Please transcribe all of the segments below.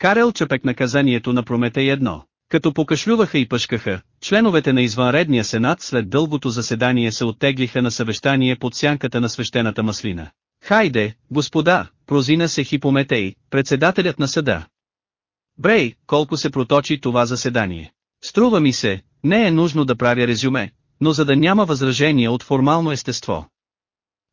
Карел Чапек наказанието на Прометей едно. Като покашлюваха и пъшкаха, членовете на извънредния сенат след дългото заседание се оттеглиха на съвещание под сянката на свещената маслина. Хайде, господа, прозина се Хипометей, председателят на съда. Брей, колко се проточи това заседание. Струва ми се, не е нужно да правя резюме, но за да няма възражения от формално естество.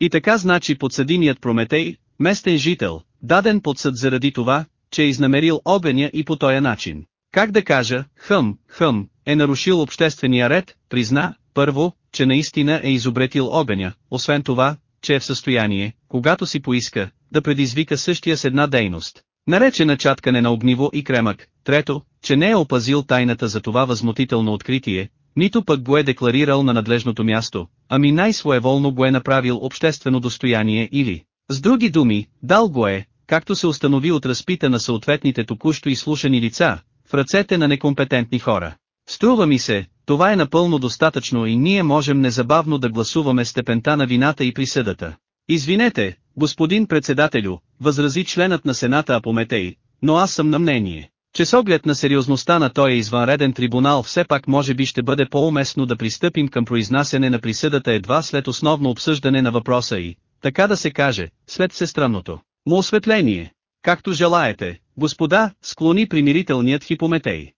И така значи подсъдимият Прометей, местен жител, даден под съд заради това, че е изнамерил огъня и по този начин. Как да кажа, хъм, хъм, е нарушил обществения ред, призна, първо, че наистина е изобретил огъня, освен това, че е в състояние, когато си поиска, да предизвика същия с една дейност, наречена чаткане на огниво и кремък, трето, че не е опазил тайната за това възмутително откритие, нито пък го е декларирал на надлежното място, ами най-своеволно го е направил обществено достояние или, с други думи, дал го е, както се установи от разпита на съответните току-що изслушани лица, в ръцете на некомпетентни хора. Струва ми се, това е напълно достатъчно и ние можем незабавно да гласуваме степента на вината и присъдата. Извинете, господин председателю, възрази членът на Сената Апометей, но аз съм на мнение, че с оглед на сериозността на този извънреден трибунал все пак може би ще бъде по-уместно да пристъпим към произнасяне на присъдата едва след основно обсъждане на въпроса и, така да се каже, след всестранното му осветление. Както желаете, господа, склони примирителният хипометей.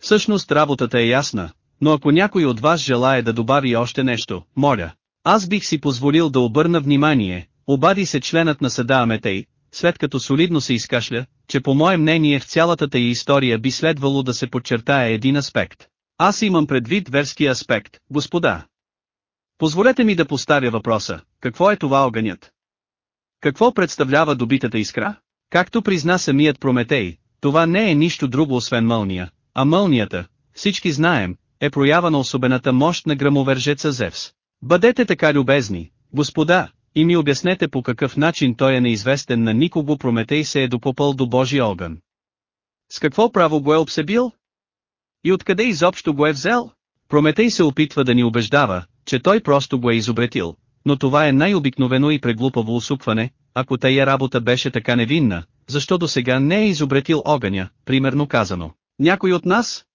Всъщност работата е ясна, но ако някой от вас желая да добави още нещо, моля. Аз бих си позволил да обърна внимание, обади се членът на съда Аметей, след като солидно се изкашля, че по мое мнение в цялата й история би следвало да се подчертае един аспект. Аз имам предвид верския аспект, господа. Позволете ми да поставя въпроса, какво е това огънят? Какво представлява добитата искра? Както призна самият Прометей, това не е нищо друго освен мълния, а мълнията, всички знаем, е проява на особената мощ на грамовержеца Зевс. Бъдете така любезни, господа, и ми обяснете по какъв начин той е неизвестен на никого Прометей се е допопъл до Божия огън. С какво право го е обсебил? И откъде изобщо го е взел? Прометей се опитва да ни убеждава, че той просто го е изобретил, но това е най-обикновено и преглупаво усупване, ако тая работа беше така невинна, защо до сега не е изобретил огъня, примерно казано. Някой от нас?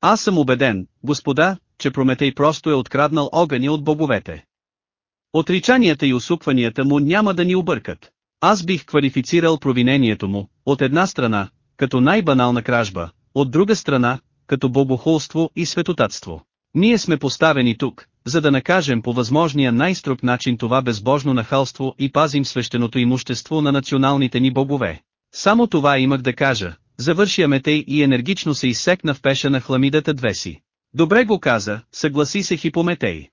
Аз съм убеден, господа, че Прометей просто е откраднал огъня от боговете. Отричанията и усупванията му няма да ни объркат. Аз бих квалифицирал провинението му, от една страна, като най-банална кражба, от друга страна, като богохулство и светотатство. Ние сме поставени тук, за да накажем по възможния най-строг начин това безбожно нахалство и пазим свещеното имущество на националните ни богове. Само това имах да кажа, завърши Аметей и енергично се изсекна в пеша на хламидата две си. Добре го каза, съгласи се Хипометей.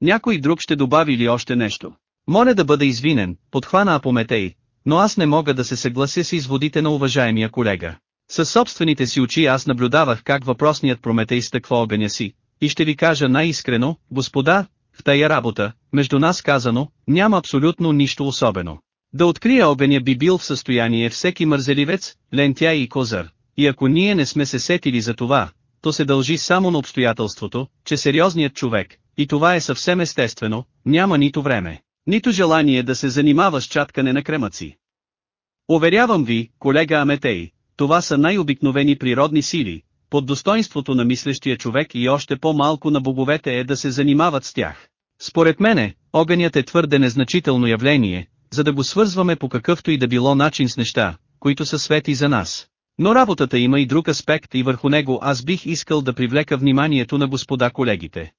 Някой друг ще добави ли още нещо? Моля да бъда извинен, подхвана Апометей, но аз не мога да се съглася с изводите на уважаемия колега. Със собствените си очи аз наблюдавах как въпросният Прометей стъква огъня си, и ще ви кажа най-искрено, господа, в тая работа, между нас казано, няма абсолютно нищо особено. Да открия огъня би бил в състояние всеки мързеливец, лентя и козър, и ако ние не сме се сетили за това, то се дължи само на обстоятелството, че сериозният човек, и това е съвсем естествено, няма нито време, нито желание да се занимава с чаткане на кремъци. Уверявам ви, колега Аметей, това са най-обикновени природни сили, под достоинството на мислещия човек и още по-малко на боговете е да се занимават с тях. Според мене, огънят е твърде незначително явление, за да го свързваме по какъвто и да било начин с неща, които са свети за нас. Но работата има и друг аспект и върху него аз бих искал да привлека вниманието на господа колегите.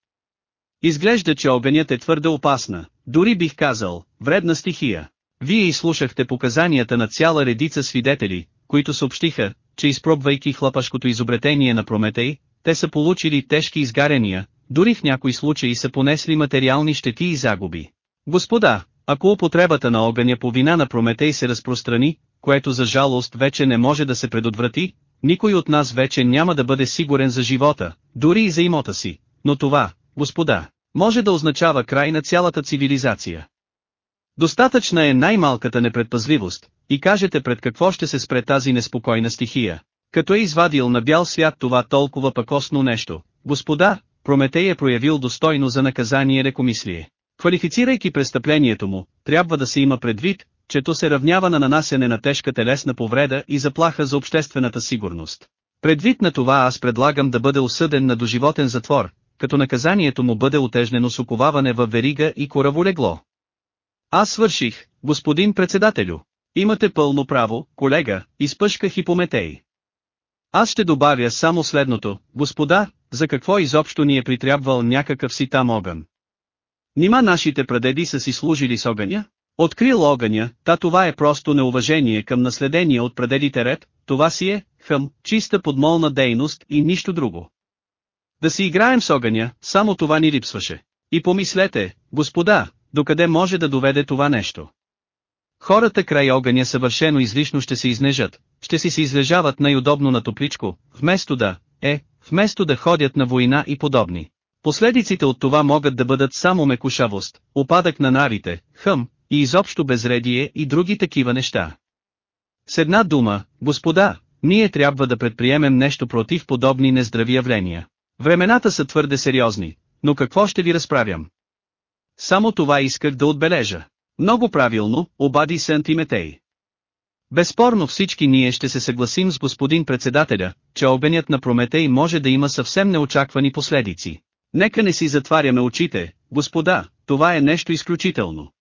Изглежда, че огънят е твърде опасна, дори бих казал, вредна стихия. Вие изслушахте показанията на цяла редица свидетели, които съобщиха, че изпробвайки хлапашкото изобретение на Прометей, те са получили тежки изгаряния, дори в някои случаи са понесли материални щети и загуби. Господа, ако употребата на огъня по вина на Прометей се разпространи, което за жалост вече не може да се предотврати, никой от нас вече няма да бъде сигурен за живота, дори и за имота си, но това, господа, може да означава край на цялата цивилизация. Достатъчна е най-малката непредпазливост, и кажете пред какво ще се спре тази неспокойна стихия. Като е извадил на бял свят това толкова пакосно нещо, господа, Прометей е проявил достойно за наказание рекомислие. Квалифицирайки престъплението му, трябва да се има предвид, че то се равнява на нанасене на тежка телесна повреда и заплаха за обществената сигурност. Предвид на това аз предлагам да бъде осъден на доживотен затвор, като наказанието му бъде отежнено с оковаване във верига и кораволегло. Аз свърших, господин председателю. Имате пълно право, колега, изпъшка Хипометей. Аз ще добавя само следното, господа, за какво изобщо ни е притрябвал някакъв си там огън. Нима нашите прадеди са си служили с огъня? Открил огъня, та това е просто неуважение към наследение от прадедите ред, това си е, хъм, чиста подмолна дейност и нищо друго. Да си играем с огъня, само това ни липсваше. И помислете, господа, докъде може да доведе това нещо. Хората край огъня съвършено излишно ще се изнежат, ще си се излежават най-удобно на топличко, вместо да, е, вместо да ходят на война и подобни. Последиците от това могат да бъдат само мекушавост, опадък на нарите, хъм, и изобщо безредие и други такива неща. С една дума, господа, ние трябва да предприемем нещо против подобни нездрави явления. Времената са твърде сериозни, но какво ще ви разправям? Само това исках да отбележа. Много правилно, обади се Антиметей. Безспорно всички ние ще се съгласим с господин председателя, че огънят на Прометей може да има съвсем неочаквани последици. Нека не си затваряме очите, господа, това е нещо изключително.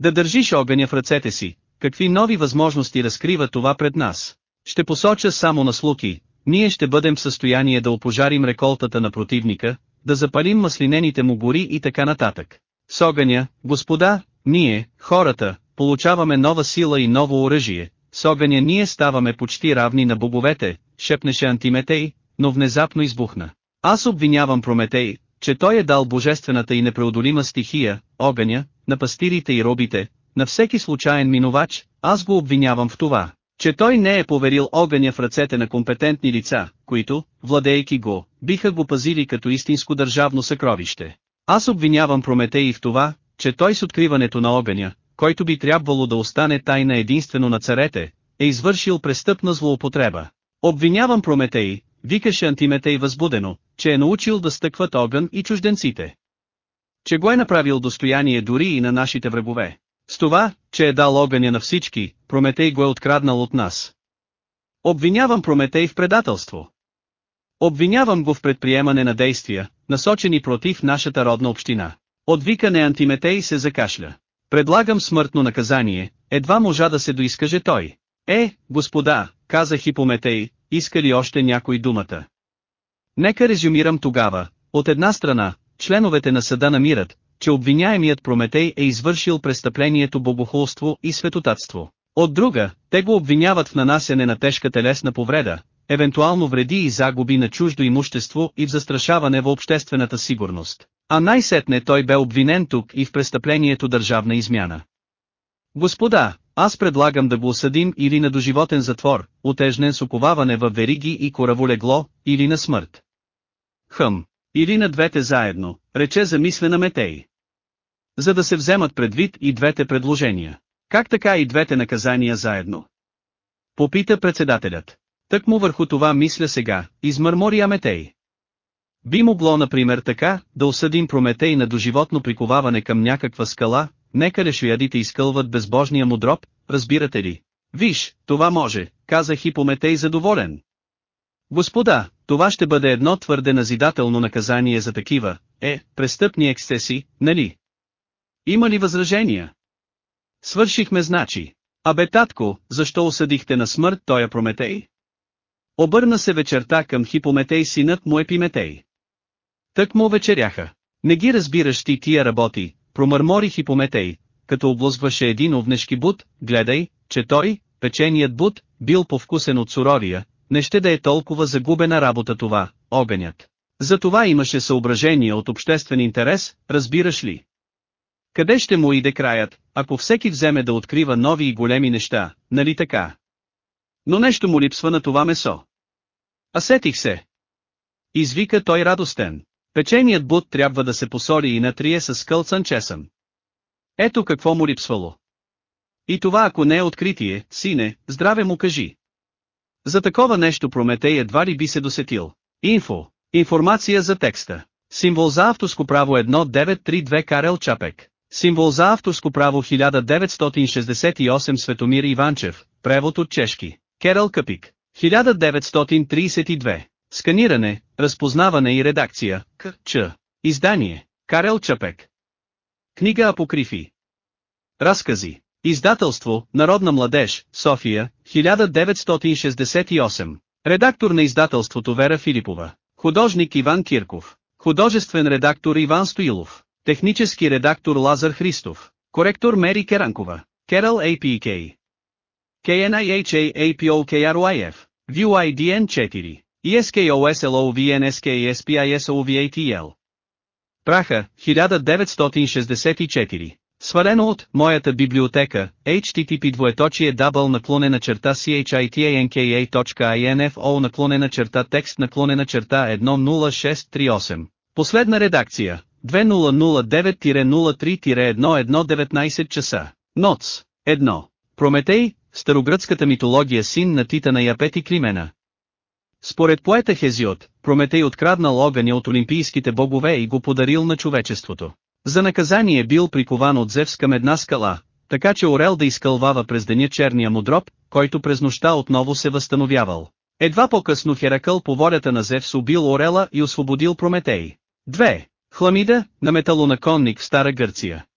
Да държиш огъня в ръцете си, какви нови възможности разкрива това пред нас. Ще посоча само на слуки, ние ще бъдем в състояние да опожарим реколтата на противника, да запалим маслинените му гори и така нататък. С огъня, господа, ние, хората, получаваме нова сила и ново оръжие, с огъня ние ставаме почти равни на боговете, шепнеше Антиметей, но внезапно избухна. Аз обвинявам Прометей, че той е дал божествената и непреодолима стихия, огъня, на пастирите и робите, на всеки случайен минувач, аз го обвинявам в това, че той не е поверил огъня в ръцете на компетентни лица, които, владейки го, биха го пазили като истинско държавно съкровище. Аз обвинявам Прометей в това, че той с откриването на огъня, който би трябвало да остане тайна единствено на царете, е извършил престъпна злоупотреба. Обвинявам Прометей, викаше Антиметей възбудено, че е научил да стъкват огън и чужденците. Че го е направил достояние дори и на нашите врагове. С това, че е дал огъня на всички, Прометей го е откраднал от нас. Обвинявам Прометей в предателство. Обвинявам го в предприемане на действия, насочени против нашата родна община. Отвикане Антиметей се закашля. Предлагам смъртно наказание, едва можа да се доискаже той. Е, господа, каза Хипометей, иска ли още някой думата? Нека резюмирам тогава, от една страна, членовете на съда намират, че обвиняемият Прометей е извършил престъплението богохулство и светотатство. От друга, те го обвиняват в нанасене на тежка телесна повреда, евентуално вреди и загуби на чуждо имущество и в застрашаване в обществената сигурност. А най-сетне той бе обвинен тук и в престъплението държавна измяна. Господа, аз предлагам да го осъдим или на доживотен затвор, отежнен с оковаване във вериги и кораволегло, или на смърт. Хъм, или на двете заедно, рече замислена Метей. За да се вземат предвид и двете предложения. Как така и двете наказания заедно? Попита председателят. Тък му върху това мисля сега, измърмори Аметей. Би могло например така, да осъдим Прометей на доживотно приковаване към някаква скала, нека решоядите изкълват безбожния му дроб, разбирате ли? Виж, това може, каза Хипометей задоволен. Господа, това ще бъде едно твърде назидателно наказание за такива, е, престъпни ексцеси, нали? Има ли възражения? Свършихме значи. Абе татко, защо осъдихте на смърт тоя Прометей? Обърна се вечерта към Хипометей синът му Епиметей. Тък му вечеряха. Не ги разбираш ти тия работи, промърмори Хипометей, като облъзваше един овнешки бут, гледай, че той, печеният бут, бил повкусен от суровия, не ще да е толкова загубена работа това, огънят. За това имаше съображение от обществен интерес, разбираш ли? Къде ще му иде краят, ако всеки вземе да открива нови и големи неща, нали така? Но нещо му липсва на това месо. А сетих се. Извика той радостен. Печеният бут трябва да се посоли и натрие с кълцан чесън. Ето какво му липсвало. И това ако не е откритие, сине, здраве му кажи. За такова нещо Прометей едва ли би се досетил. Инфо. Информация за текста. Символ за авторско право 1932 Карел Чапек. Символ за авторско право 1968 Светомир Иванчев, превод от чешки. Керал Къпик. 1932. Сканиране, разпознаване и редакция. К. Ч. Издание. Карел Чапек. Книга Апокрифи. Разкази. Издателство, Народна младеж, София, 1968. Редактор на издателството Вера Филипова. Художник Иван Кирков. Художествен редактор Иван Стоилов. Технически редактор Лазар Христов. Коректор Мери Керанкова. Керал APK. KNIHA APOKRYF. VUIDN 4. ESKOSLOVNSKSPISOVATL. Праха, 1964. Свалено от моята библиотека, http двоеточие дабл наклонена черта chitanka.info наклонена черта текст наклонена черта 10638. Последна редакция, 2009-03-1119 часа. Ноц. 1. Прометей, старогръцката митология син на Титана и Апети Кримена. Според поета Хезиот, Прометей откраднал огъня от олимпийските богове и го подарил на човечеството. За наказание бил прикован от Зевс към една скала, така че Орел да изкълвава през деня черния му дроб, който през нощта отново се възстановявал. Едва по-късно Херакъл по волята на Зевс убил Орела и освободил Прометей. 2. Хламида, на металонаконник в Стара Гърция.